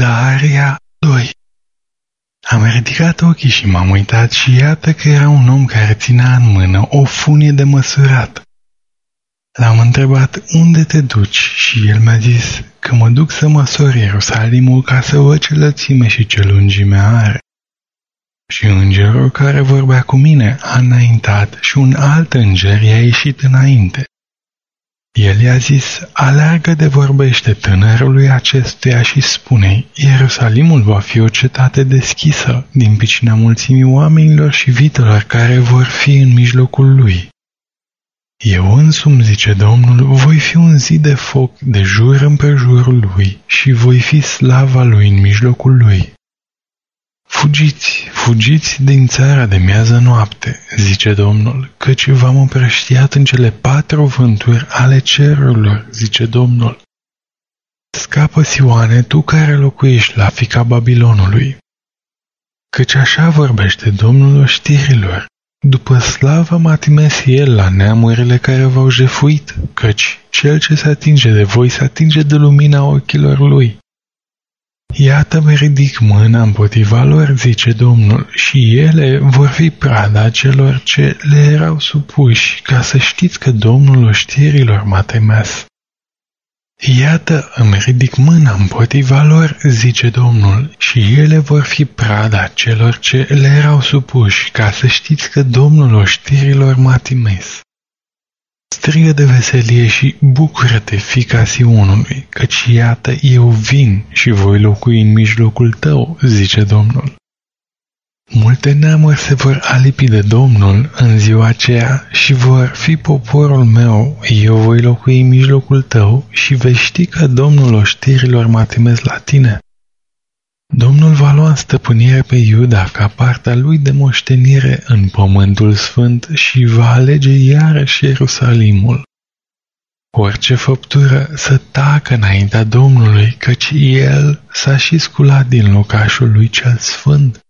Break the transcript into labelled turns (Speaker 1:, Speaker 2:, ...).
Speaker 1: Zaharia 2 Am ridicat ochii și m-am uitat și iată că era un om care ținea în mână o funie de măsurat. L-am întrebat unde te duci și el mi-a zis că mă duc să măsor Ierusalimul ca să văd ce lățime și ce lungime are. Și îngerul care vorbea cu mine a înaintat și un alt înger i-a ieșit înainte. El i-a zis, aleargă de vorbește tânărului acestuia și spune Ierusalimul va fi o cetate deschisă din picina mulțimii oamenilor și vitelor care vor fi în mijlocul lui. Eu însumi, zice Domnul, voi fi un zid de foc de jur împrejurul lui și voi fi slava lui în mijlocul lui. Fugiți, fugiți din țara de miază noapte, zice Domnul, căci v-am împrăștiat în cele patru vânturi ale cerurilor, zice Domnul. Scapă, Sioane, tu care locuiești la fica Babilonului. Căci așa vorbește Domnul oștirilor. După slavă m-a trimis el la neamurile care v-au jefuit, căci cel ce se atinge de voi se atinge de lumina ochilor lui. Iată-mă ridic mâna împotriva lor, zice Domnul, și ele vor fi prada celor ce le erau supuși, ca să știți că Domnul oștirilor m-a temes. Iată, îmi ridic mâna împotriva lor, zice Domnul, și ele vor fi prada celor ce le erau supuși, ca să știți că Domnul oștirilor m-a trimis. Strigă de veselie și bucură-te, fica Sionului, căci iată eu vin și voi locui în mijlocul tău, zice Domnul. Multe neamuri se vor alipi de Domnul în ziua aceea și vor fi poporul meu, eu voi locui în mijlocul tău și vei ști că Domnul oștirilor m-a trimis la tine. Domnul va lua în stăpânire pe Iuda ca partea lui de moștenire în pământul sfânt și va alege iarăși Ierusalimul. Orice făptură să tacă înaintea Domnului, căci El s-a și sculat din locașul lui cel sfânt.